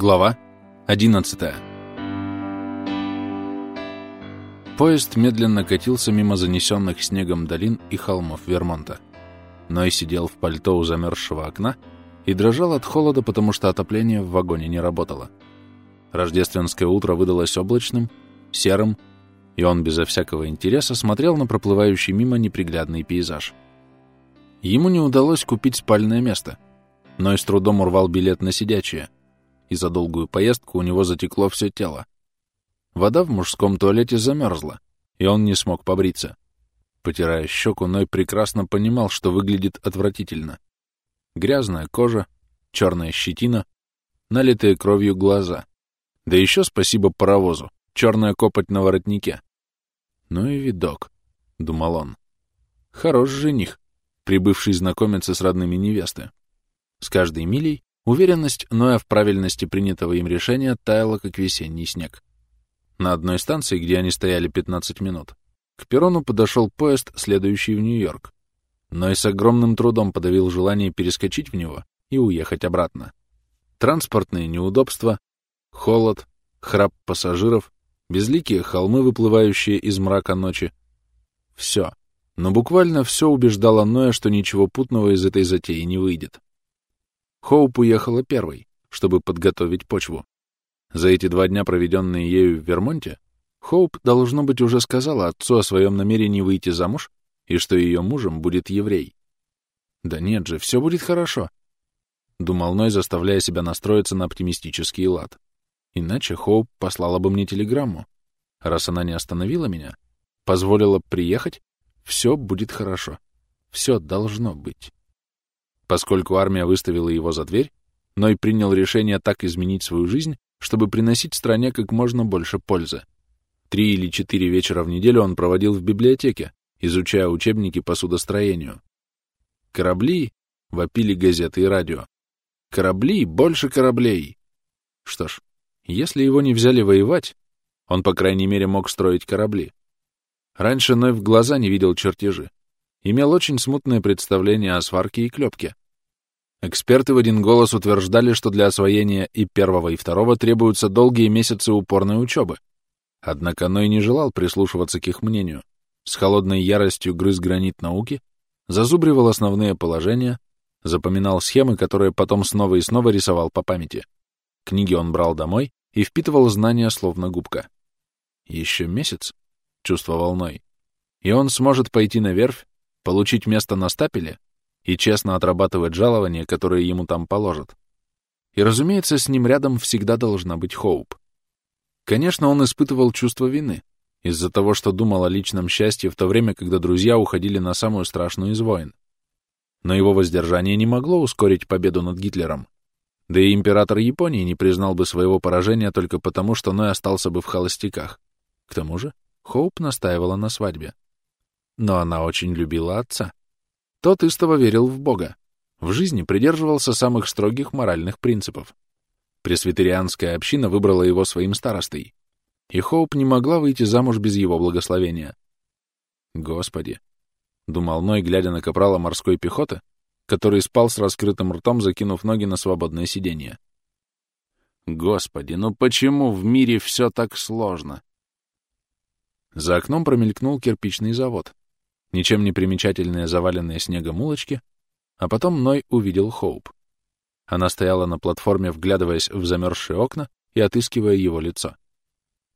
Глава 11 Поезд медленно катился мимо занесенных снегом долин и холмов Вермонта. Ной сидел в пальто у замерзшего окна и дрожал от холода, потому что отопление в вагоне не работало. Рождественское утро выдалось облачным, серым, и он безо всякого интереса смотрел на проплывающий мимо неприглядный пейзаж. Ему не удалось купить спальное место. Ной с трудом урвал билет на сидячее — и за долгую поездку у него затекло все тело. Вода в мужском туалете замерзла, и он не смог побриться. Потирая щеку, Ной прекрасно понимал, что выглядит отвратительно. Грязная кожа, черная щетина, налитые кровью глаза. Да еще спасибо паровозу, черная копоть на воротнике. Ну и видок, — думал он. Хорош жених, прибывший знакомиться с родными невесты. С каждой милей Уверенность Ноя в правильности принятого им решения таяла, как весенний снег. На одной станции, где они стояли 15 минут, к перрону подошел поезд, следующий в Нью-Йорк. Ной с огромным трудом подавил желание перескочить в него и уехать обратно. Транспортные неудобства, холод, храп пассажиров, безликие холмы, выплывающие из мрака ночи. Все. Но буквально все убеждало Ноя, что ничего путного из этой затеи не выйдет. Хоуп уехала первой, чтобы подготовить почву. За эти два дня, проведенные ею в Вермонте, Хоуп, должно быть, уже сказала отцу о своем намерении выйти замуж и что ее мужем будет еврей. «Да нет же, все будет хорошо», — думал Ной, заставляя себя настроиться на оптимистический лад. «Иначе Хоуп послала бы мне телеграмму. Раз она не остановила меня, позволила приехать, все будет хорошо. Все должно быть». Поскольку армия выставила его за дверь, Ной принял решение так изменить свою жизнь, чтобы приносить стране как можно больше пользы. Три или четыре вечера в неделю он проводил в библиотеке, изучая учебники по судостроению. Корабли — вопили газеты и радио. Корабли, больше кораблей. Что ж, если его не взяли воевать, он, по крайней мере, мог строить корабли. Раньше Ной в глаза не видел чертежи. Имел очень смутное представление о сварке и клепке. Эксперты в один голос утверждали, что для освоения и первого, и второго требуются долгие месяцы упорной учебы. Однако Ной не желал прислушиваться к их мнению. С холодной яростью грыз гранит науки, зазубривал основные положения, запоминал схемы, которые потом снова и снова рисовал по памяти. Книги он брал домой и впитывал знания словно губка. Еще месяц, чувствовал Ной, и он сможет пойти на верфь, получить место на стапеле и честно отрабатывать жалования, которые ему там положат. И, разумеется, с ним рядом всегда должна быть Хоуп. Конечно, он испытывал чувство вины из-за того, что думал о личном счастье в то время, когда друзья уходили на самую страшную из войн. Но его воздержание не могло ускорить победу над Гитлером. Да и император Японии не признал бы своего поражения только потому, что Ной остался бы в холостяках. К тому же Хоуп настаивала на свадьбе. Но она очень любила отца. Тот истово верил в Бога. В жизни придерживался самых строгих моральных принципов. Пресвитерианская община выбрала его своим старостой. И Хоуп не могла выйти замуж без его благословения. Господи! — думал Ной, глядя на капрала морской пехоты, который спал с раскрытым ртом, закинув ноги на свободное сиденье. Господи, ну почему в мире все так сложно? За окном промелькнул кирпичный завод, ничем не примечательные заваленные снегом улочки, а потом Ной увидел Хоуп. Она стояла на платформе, вглядываясь в замерзшие окна и отыскивая его лицо.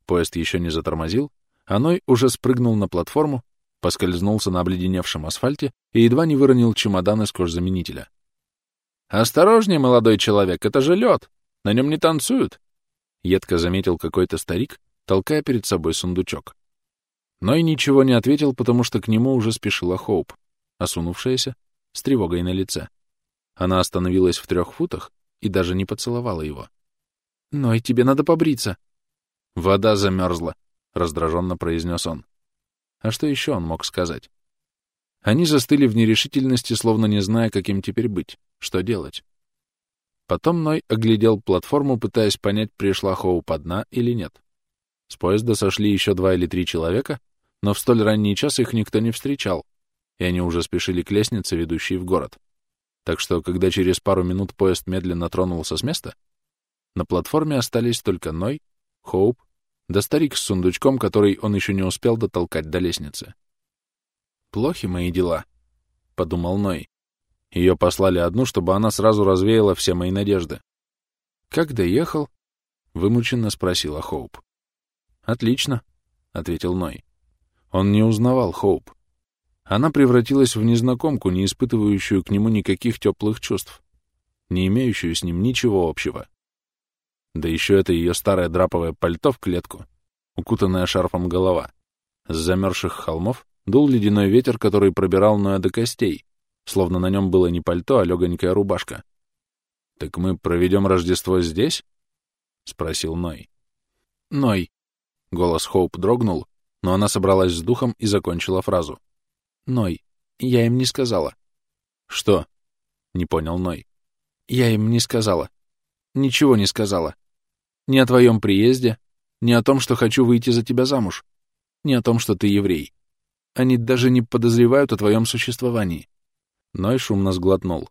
Поезд еще не затормозил, а Ной уже спрыгнул на платформу, поскользнулся на обледеневшем асфальте и едва не выронил чемодан из кожзаменителя. «Осторожнее, молодой человек, это же лед! На нем не танцуют!» Едко заметил какой-то старик, толкая перед собой сундучок. Но и ничего не ответил, потому что к нему уже спешила Хоуп, осунувшаяся, с тревогой на лице. Она остановилась в трех футах и даже не поцеловала его. «Ной, тебе надо побриться!» «Вода замерзла», — раздраженно произнес он. А что еще он мог сказать? Они застыли в нерешительности, словно не зная, каким теперь быть, что делать. Потом Ной оглядел платформу, пытаясь понять, пришла Хоуп одна или нет. С поезда сошли еще два или три человека, но в столь ранний час их никто не встречал, и они уже спешили к лестнице, ведущей в город. Так что, когда через пару минут поезд медленно тронулся с места, На платформе остались только Ной, Хоуп, да старик с сундучком, который он еще не успел дотолкать до лестницы. «Плохи мои дела», — подумал Ной. Ее послали одну, чтобы она сразу развеяла все мои надежды. «Как доехал?» — вымученно спросила Хоуп. «Отлично», — ответил Ной. Он не узнавал Хоуп. Она превратилась в незнакомку, не испытывающую к нему никаких теплых чувств, не имеющую с ним ничего общего. Да еще это ее старое драповое пальто в клетку, укутанная шарфом голова. С замерзших холмов дул ледяной ветер, который пробирал Ноя до костей, словно на нем было не пальто, а легонькая рубашка. «Так мы проведем Рождество здесь?» — спросил Ной. «Ной!» — голос Хоуп дрогнул, но она собралась с духом и закончила фразу. «Ной, я им не сказала». «Что?» — не понял Ной. «Я им не сказала. Ничего не сказала. Ни о твоем приезде, ни о том, что хочу выйти за тебя замуж, ни о том, что ты еврей. Они даже не подозревают о твоем существовании. Ной шумно сглотнул.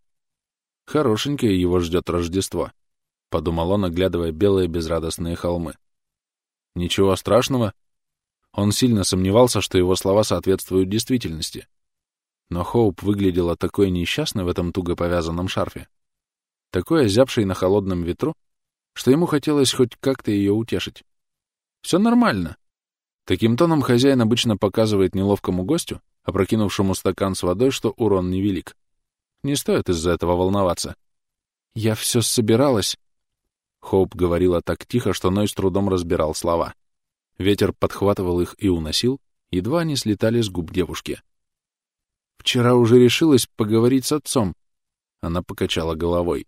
Хорошенькое его ждет Рождество, — подумал он, оглядывая белые безрадостные холмы. Ничего страшного. Он сильно сомневался, что его слова соответствуют действительности. Но Хоуп выглядела такой несчастной в этом туго повязанном шарфе, такой озябшей на холодном ветру, что ему хотелось хоть как-то ее утешить. Все нормально. Таким тоном хозяин обычно показывает неловкому гостю, опрокинувшему стакан с водой, что урон невелик. Не стоит из-за этого волноваться. «Я все собиралась...» Хоуп говорила так тихо, что Ной с трудом разбирал слова. Ветер подхватывал их и уносил, едва они слетали с губ девушки. «Вчера уже решилась поговорить с отцом». Она покачала головой.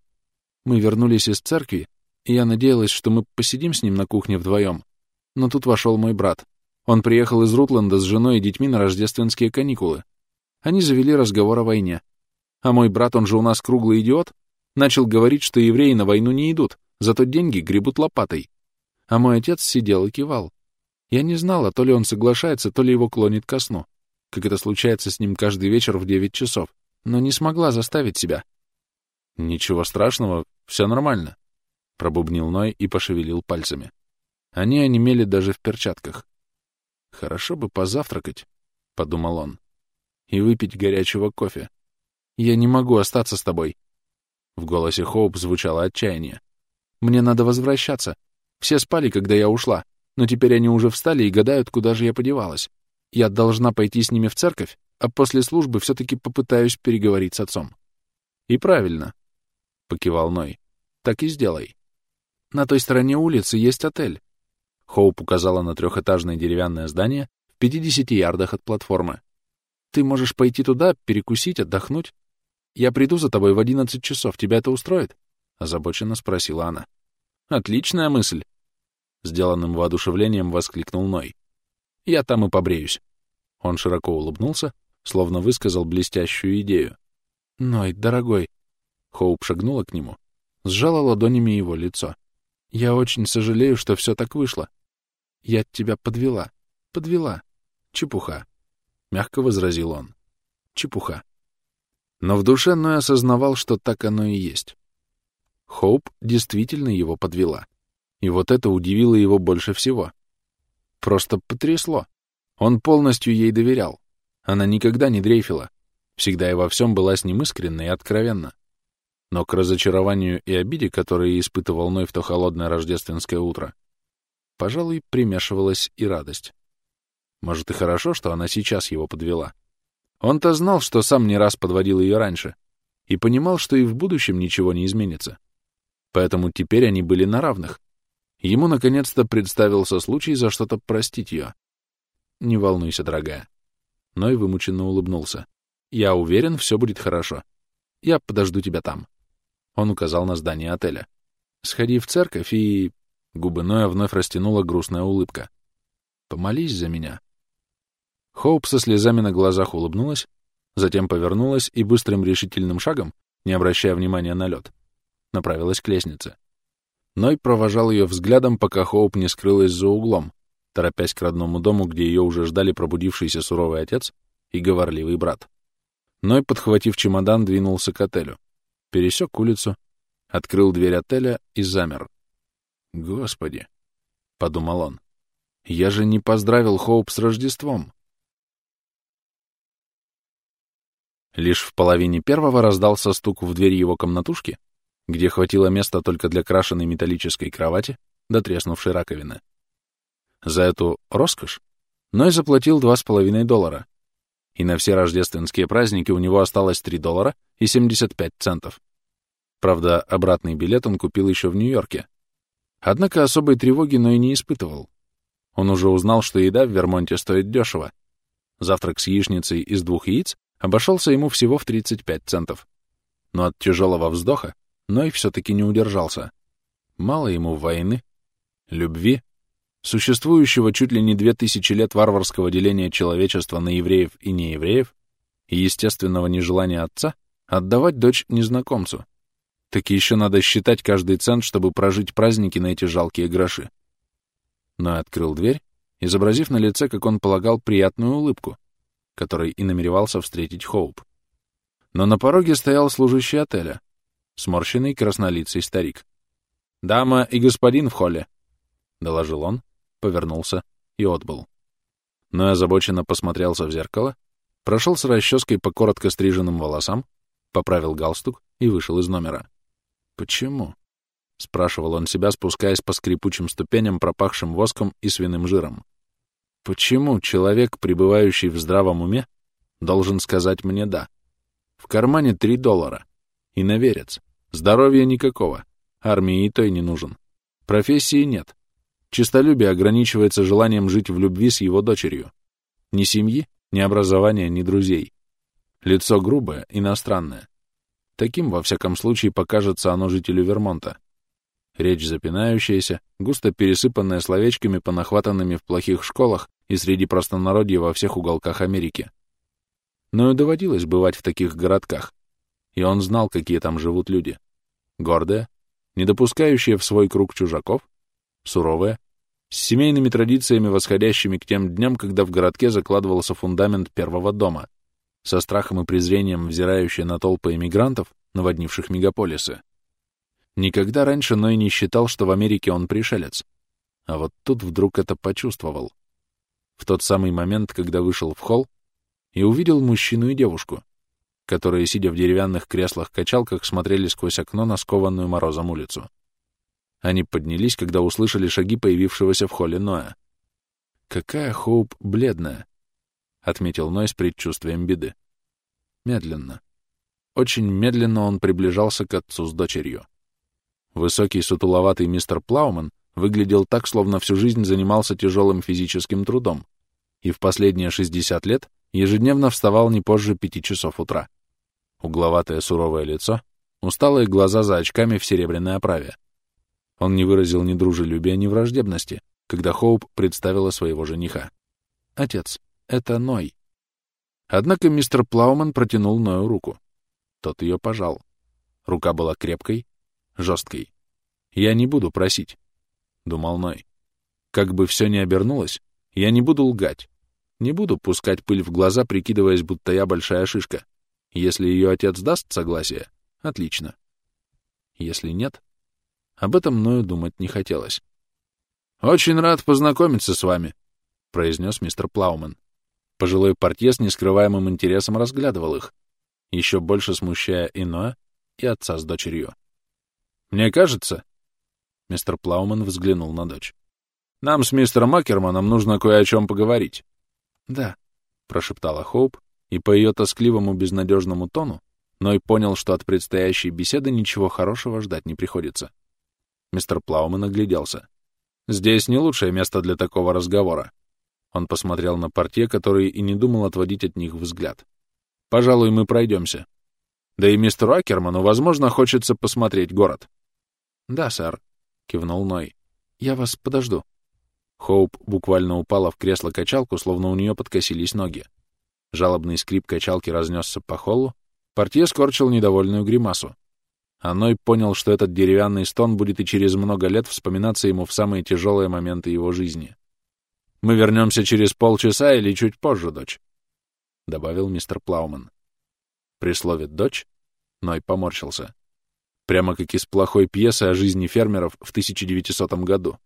«Мы вернулись из церкви, и я надеялась, что мы посидим с ним на кухне вдвоем. Но тут вошел мой брат. Он приехал из Рутленда с женой и детьми на рождественские каникулы. Они завели разговор о войне. А мой брат, он же у нас круглый идиот, начал говорить, что евреи на войну не идут, зато деньги гребут лопатой. А мой отец сидел и кивал. Я не знала, то ли он соглашается, то ли его клонит ко сну, как это случается с ним каждый вечер в девять часов, но не смогла заставить себя. «Ничего страшного, все нормально», — пробубнил Ной и пошевелил пальцами. Они онемели даже в перчатках. «Хорошо бы позавтракать», — подумал он, — «и выпить горячего кофе. Я не могу остаться с тобой». В голосе Хоуп звучало отчаяние. «Мне надо возвращаться. Все спали, когда я ушла, но теперь они уже встали и гадают, куда же я подевалась. Я должна пойти с ними в церковь, а после службы все-таки попытаюсь переговорить с отцом». «И правильно», — покивал Ной. «Так и сделай. На той стороне улицы есть отель. Хоуп указала на трехэтажное деревянное здание в 50 ярдах от платформы. «Ты можешь пойти туда, перекусить, отдохнуть. Я приду за тобой в 11 часов. Тебя это устроит?» — озабоченно спросила она. «Отличная мысль!» Сделанным воодушевлением воскликнул Ной. «Я там и побреюсь». Он широко улыбнулся, словно высказал блестящую идею. «Ной, дорогой!» Хоуп шагнула к нему, сжала ладонями его лицо. «Я очень сожалею, что все так вышло. Я тебя подвела. Подвела. Чепуха. Мягко возразил он. Чепуха. Но в душе Ной осознавал, что так оно и есть. Хоуп действительно его подвела. И вот это удивило его больше всего. Просто потрясло. Он полностью ей доверял. Она никогда не дрейфила. Всегда и во всем была с ним искренна и откровенна. Но к разочарованию и обиде, которые испытывал Ной в то холодное рождественское утро, Пожалуй, примешивалась и радость. Может, и хорошо, что она сейчас его подвела. Он-то знал, что сам не раз подводил ее раньше, и понимал, что и в будущем ничего не изменится. Поэтому теперь они были на равных. Ему наконец-то представился случай за что-то простить ее. «Не волнуйся, дорогая». Ной вымученно улыбнулся. «Я уверен, все будет хорошо. Я подожду тебя там». Он указал на здание отеля. «Сходи в церковь и Губы Ноя вновь растянула грустная улыбка. «Помолись за меня». Хоуп со слезами на глазах улыбнулась, затем повернулась и быстрым решительным шагом, не обращая внимания на лед, направилась к лестнице. Ной провожал ее взглядом, пока Хоуп не скрылась за углом, торопясь к родному дому, где ее уже ждали пробудившийся суровый отец и говорливый брат. Ной, подхватив чемодан, двинулся к отелю, пересек улицу, открыл дверь отеля и замер, Господи, — подумал он, — я же не поздравил Хоуп с Рождеством. Лишь в половине первого раздался стук в дверь его комнатушки, где хватило места только для крашеной металлической кровати до треснувшей раковины. За эту роскошь Ной заплатил два с половиной доллара, и на все рождественские праздники у него осталось 3 доллара и 75 центов. Правда, обратный билет он купил еще в Нью-Йорке. Однако особой тревоги Ной не испытывал. Он уже узнал, что еда в Вермонте стоит дешево. Завтрак с яичницей из двух яиц обошелся ему всего в 35 центов. Но от тяжелого вздоха Ной все-таки не удержался. Мало ему войны, любви, существующего чуть ли не две тысячи лет варварского деления человечества на евреев и неевреев и естественного нежелания отца отдавать дочь незнакомцу. Так еще надо считать каждый цент, чтобы прожить праздники на эти жалкие гроши. Ной открыл дверь, изобразив на лице, как он полагал, приятную улыбку, которой и намеревался встретить Хоуп. Но на пороге стоял служащий отеля, сморщенный краснолицый старик. «Дама и господин в холле», — доложил он, повернулся и отбыл. Но озабоченно посмотрелся в зеркало, прошел с расческой по коротко стриженным волосам, поправил галстук и вышел из номера. «Почему?» — спрашивал он себя, спускаясь по скрипучим ступеням, пропахшим воском и свиным жиром. Почему человек, пребывающий в здравом уме, должен сказать мне «да»? В кармане три доллара. И наверец. Здоровья никакого. Армии и той не нужен. Профессии нет. Чистолюбие ограничивается желанием жить в любви с его дочерью. Ни семьи, ни образования, ни друзей. Лицо грубое, иностранное. Таким, во всяком случае, покажется оно жителю Вермонта. Речь запинающаяся, густо пересыпанная словечками, понахватанными в плохих школах и среди простонародья во всех уголках Америки. Но и доводилось бывать в таких городках, и он знал, какие там живут люди. Гордые, не допускающие в свой круг чужаков, суровые, с семейными традициями, восходящими к тем дням, когда в городке закладывался фундамент первого дома, со страхом и презрением взирающие на толпы эмигрантов, наводнивших мегаполисы. Никогда раньше Ной не считал, что в Америке он пришелец. А вот тут вдруг это почувствовал. В тот самый момент, когда вышел в холл и увидел мужчину и девушку, которые, сидя в деревянных креслах-качалках, смотрели сквозь окно на скованную морозом улицу. Они поднялись, когда услышали шаги появившегося в холле Ноя. «Какая Хоуп бледная!» — отметил Ной с предчувствием беды. Медленно. Очень медленно он приближался к отцу с дочерью. Высокий сутуловатый мистер Плауман выглядел так, словно всю жизнь занимался тяжелым физическим трудом и в последние 60 лет ежедневно вставал не позже пяти часов утра. Угловатое суровое лицо, усталые глаза за очками в серебряной оправе. Он не выразил ни дружелюбия, ни враждебности, когда Хоуп представила своего жениха. «Отец, это Ной». Однако мистер Плауман протянул Ною руку. Тот ее пожал. Рука была крепкой, жесткой. «Я не буду просить», — думал Ной. «Как бы все ни обернулось, я не буду лгать. Не буду пускать пыль в глаза, прикидываясь, будто я большая шишка. Если ее отец даст согласие, отлично. Если нет, об этом Ною думать не хотелось. «Очень рад познакомиться с вами», — произнес мистер Плауман. Пожилой портье с нескрываемым интересом разглядывал их, еще больше смущая и Ноя, и отца с дочерью. Мне кажется...» Мистер Плауман взглянул на дочь. «Нам с мистером Акерманом нужно кое о чем поговорить». «Да», — прошептала Хоуп, и по ее тоскливому безнадежному тону Ной понял, что от предстоящей беседы ничего хорошего ждать не приходится. Мистер Плауман огляделся. «Здесь не лучшее место для такого разговора». Он посмотрел на портье, который и не думал отводить от них взгляд. «Пожалуй, мы пройдемся. Да и мистеру Акерману, возможно, хочется посмотреть город. «Да, сэр», — кивнул Ной. «Я вас подожду». Хоуп буквально упала в кресло-качалку, словно у нее подкосились ноги. Жалобный скрип качалки разнесся по холлу. Портье скорчил недовольную гримасу. А Ной понял, что этот деревянный стон будет и через много лет вспоминаться ему в самые тяжелые моменты его жизни. «Мы вернемся через полчаса или чуть позже, дочь», — добавил мистер Плауман. При слове «дочь» Ной поморщился. Прямо как из плохой пьесы о жизни фермеров в 1900 году.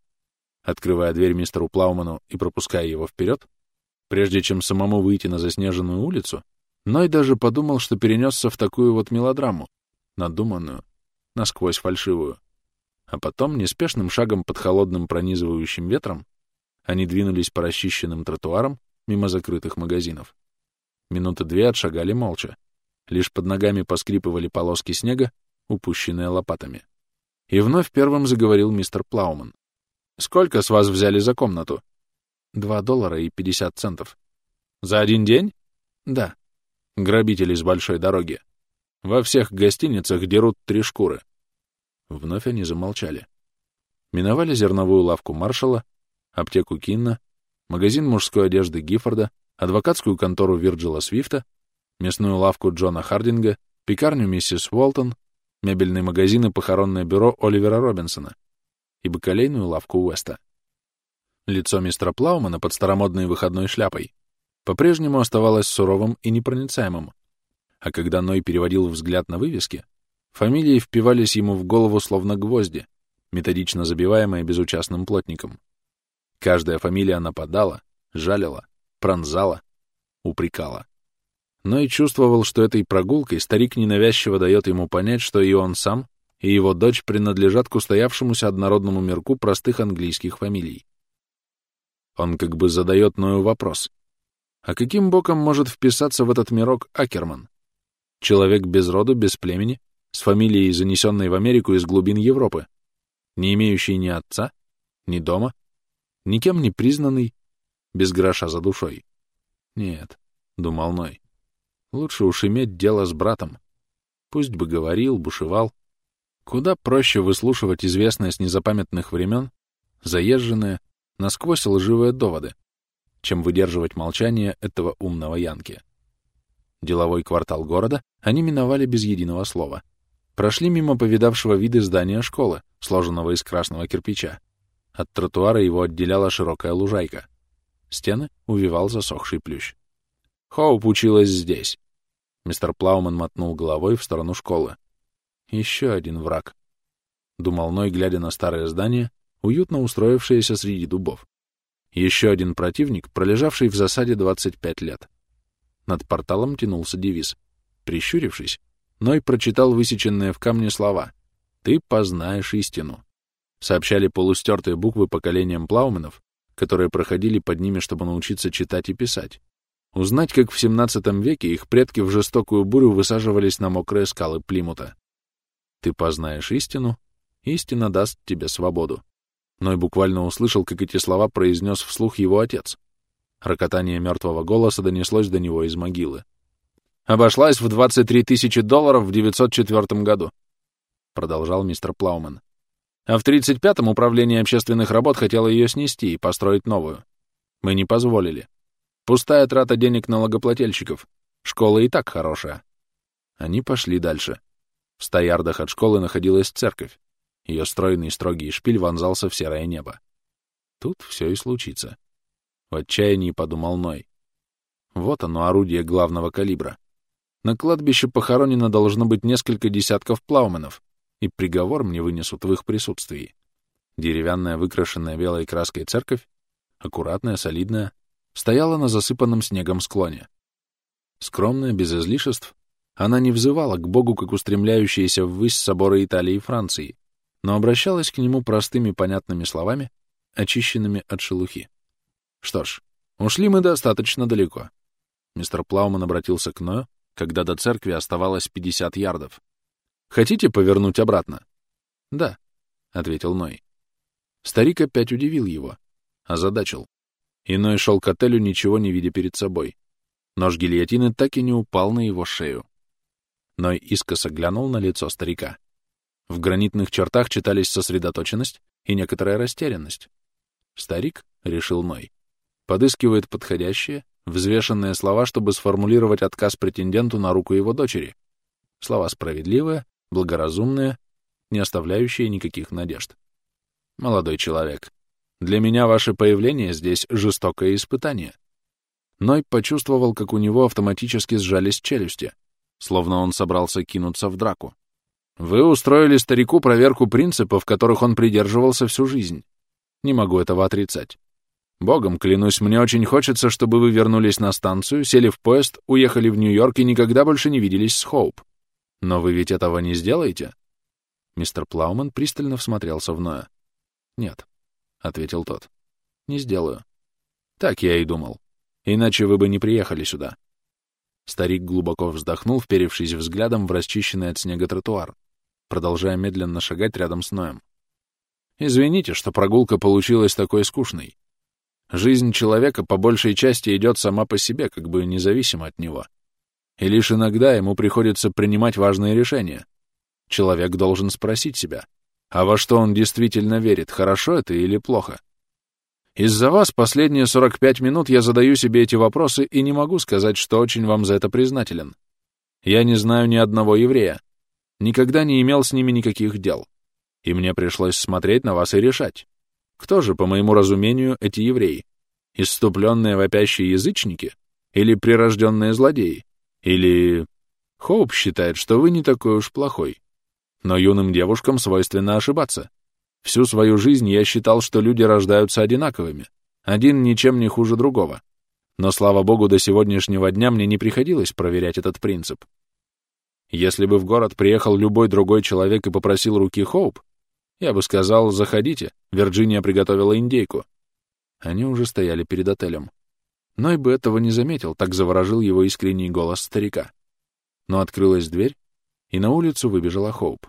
Открывая дверь мистеру Плауману и пропуская его вперед, прежде чем самому выйти на заснеженную улицу, Ной даже подумал, что перенесся в такую вот мелодраму, надуманную, насквозь фальшивую. А потом, неспешным шагом под холодным пронизывающим ветром, они двинулись по расчищенным тротуарам мимо закрытых магазинов. Минуты две отшагали молча. Лишь под ногами поскрипывали полоски снега, упущенные лопатами. И вновь первым заговорил мистер Плауман. «Сколько с вас взяли за комнату?» «Два доллара и пятьдесят центов». «За один день?» «Да». «Грабители с большой дороги. Во всех гостиницах дерут три шкуры». Вновь они замолчали. Миновали зерновую лавку маршала, аптеку Кинна, магазин мужской одежды Гиффорда, адвокатскую контору Вирджила Свифта, мясную лавку Джона Хардинга, пекарню миссис Уолтон, мебельный магазин и похоронное бюро Оливера Робинсона и бакалейную лавку Уэста. Лицо мистера Плаумана под старомодной выходной шляпой по-прежнему оставалось суровым и непроницаемым, а когда Ной переводил взгляд на вывески, фамилии впивались ему в голову словно гвозди, методично забиваемые безучастным плотником. Каждая фамилия нападала, жалила, пронзала, упрекала. Но и чувствовал, что этой прогулкой старик ненавязчиво дает ему понять, что и он сам, и его дочь принадлежат к устоявшемуся однородному мирку простых английских фамилий. Он как бы задает Ною вопрос. А каким боком может вписаться в этот мирок Акерман? Человек без роду, без племени, с фамилией, занесенной в Америку из глубин Европы, не имеющий ни отца, ни дома, никем не признанный, без гроша за душой. Нет, — думал Ной, — лучше уж иметь дело с братом. Пусть бы говорил, бушевал. Куда проще выслушивать известные с незапамятных времен, заезженные, насквозь лживые доводы, чем выдерживать молчание этого умного Янки. Деловой квартал города они миновали без единого слова. Прошли мимо повидавшего виды здания школы, сложенного из красного кирпича. От тротуара его отделяла широкая лужайка. Стены увивал засохший плющ. Хоуп училась здесь. Мистер Плауман мотнул головой в сторону школы. Еще один враг. Думал Ной, глядя на старое здание, уютно устроившееся среди дубов. Еще один противник, пролежавший в засаде 25 лет. Над порталом тянулся девиз. Прищурившись, Ной прочитал высеченные в камне слова «Ты познаешь истину» сообщали полустертые буквы поколениям плауменов, которые проходили под ними, чтобы научиться читать и писать. Узнать, как в XVII веке их предки в жестокую бурю высаживались на мокрые скалы Плимута. Ты познаешь истину, истина даст тебе свободу. Ной буквально услышал, как эти слова произнес вслух его отец. Рокотание мертвого голоса донеслось до него из могилы. «Обошлась в 23 тысячи долларов в 904 году», — продолжал мистер Плауман. А в 35-м управление общественных работ хотело ее снести и построить новую. Мы не позволили. Пустая трата денег налогоплательщиков. Школа и так хорошая. Они пошли дальше. В ста ярдах от школы находилась церковь. Ее стройный строгий шпиль вонзался в серое небо. Тут все и случится. В отчаянии подумал Ной. Вот оно, орудие главного калибра. На кладбище похоронено должно быть несколько десятков плауменов, и приговор мне вынесут в их присутствии. Деревянная, выкрашенная белой краской церковь, аккуратная, солидная, стояла на засыпанном снегом склоне. Скромная, без излишеств, она не взывала к Богу, как устремляющиеся ввысь соборы Италии и Франции, но обращалась к нему простыми понятными словами, очищенными от шелухи. Что ж, ушли мы достаточно далеко. Мистер Плауман обратился к Ною, когда до церкви оставалось 50 ярдов. Хотите повернуть обратно? — Да, — ответил Ной. Старик опять удивил его, озадачил. Иной шел к отелю, ничего не видя перед собой. Нож гильотины так и не упал на его шею. Ной искоса глянул на лицо старика. В гранитных чертах читались сосредоточенность и некоторая растерянность. Старик, — решил Ной, — подыскивает подходящие, взвешенные слова, чтобы сформулировать отказ претенденту на руку его дочери. Слова справедливые, благоразумная, не оставляющая никаких надежд. Молодой человек, для меня ваше появление здесь жестокое испытание. Ной почувствовал, как у него автоматически сжались челюсти, словно он собрался кинуться в драку. Вы устроили старику проверку принципов, которых он придерживался всю жизнь. Не могу этого отрицать. Богом клянусь, мне очень хочется, чтобы вы вернулись на станцию, сели в поезд, уехали в Нью-Йорк и никогда больше не виделись с Хоуп. Но вы ведь этого не сделаете?» Мистер Плауман пристально всмотрелся в Ноя. «Нет», — ответил тот. «Не сделаю». «Так я и думал. Иначе вы бы не приехали сюда». Старик глубоко вздохнул, вперевшись взглядом в расчищенный от снега тротуар, продолжая медленно шагать рядом с Ноем. «Извините, что прогулка получилась такой скучной. Жизнь человека по большей части идет сама по себе, как бы независимо от него. И лишь иногда ему приходится принимать важные решения. Человек должен спросить себя, а во что он действительно верит, хорошо это или плохо? Из-за вас последние 45 минут я задаю себе эти вопросы и не могу сказать, что очень вам за это признателен. Я не знаю ни одного еврея. Никогда не имел с ними никаких дел. И мне пришлось смотреть на вас и решать. Кто же, по моему разумению, эти евреи? Иступленные вопящие язычники? Или прирожденные злодеи? Или... Хоуп считает, что вы не такой уж плохой. Но юным девушкам свойственно ошибаться. Всю свою жизнь я считал, что люди рождаются одинаковыми. Один ничем не хуже другого. Но, слава богу, до сегодняшнего дня мне не приходилось проверять этот принцип. Если бы в город приехал любой другой человек и попросил руки Хоуп, я бы сказал, заходите, Вирджиния приготовила индейку. Они уже стояли перед отелем. Ной бы этого не заметил, так заворожил его искренний голос старика. Но открылась дверь, и на улицу выбежала Хоуп.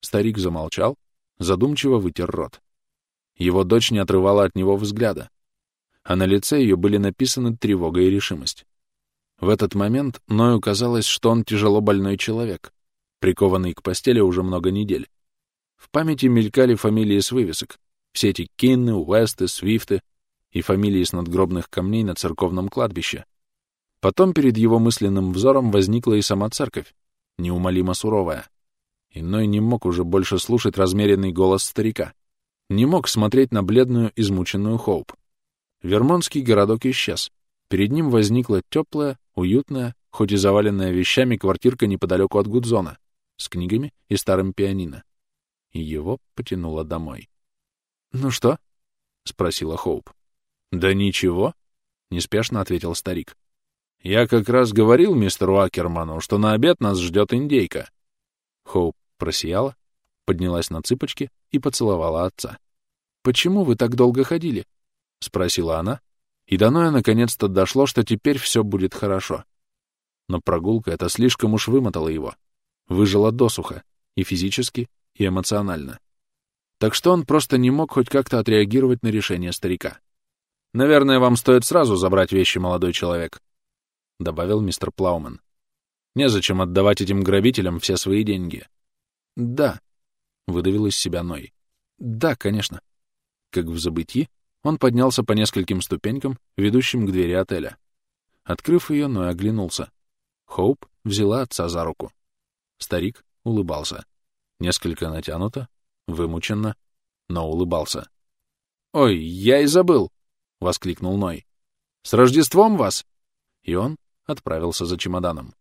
Старик замолчал, задумчиво вытер рот. Его дочь не отрывала от него взгляда, а на лице ее были написаны тревога и решимость. В этот момент Ною казалось, что он тяжело больной человек, прикованный к постели уже много недель. В памяти мелькали фамилии с вывесок. Все эти Кинны, Уэсты, Свифты и фамилии с надгробных камней на церковном кладбище. Потом перед его мысленным взором возникла и сама церковь, неумолимо суровая. Иной не мог уже больше слушать размеренный голос старика. Не мог смотреть на бледную, измученную Хоуп. Вермонтский городок исчез. Перед ним возникла теплая, уютная, хоть и заваленная вещами квартирка неподалеку от Гудзона, с книгами и старым пианино и его потянуло домой. «Ну что?» — спросила Хоуп. «Да ничего», — неспешно ответил старик. «Я как раз говорил мистеру Акерману, что на обед нас ждет индейка». Хоуп просияла, поднялась на цыпочки и поцеловала отца. «Почему вы так долго ходили?» — спросила она, и до Ноя наконец-то дошло, что теперь все будет хорошо. Но прогулка эта слишком уж вымотала его, выжила досуха и физически, и эмоционально. Так что он просто не мог хоть как-то отреагировать на решение старика. «Наверное, вам стоит сразу забрать вещи, молодой человек», — добавил мистер Плауман. «Незачем отдавать этим грабителям все свои деньги». «Да», — выдавил из себя Ной. «Да, конечно». Как в забытии, он поднялся по нескольким ступенькам, ведущим к двери отеля. Открыв ее, Ной оглянулся. Хоуп взяла отца за руку. Старик улыбался. Несколько натянуто, вымученно, но улыбался. «Ой, я и забыл!» — воскликнул Ной. «С Рождеством вас!» И он отправился за чемоданом.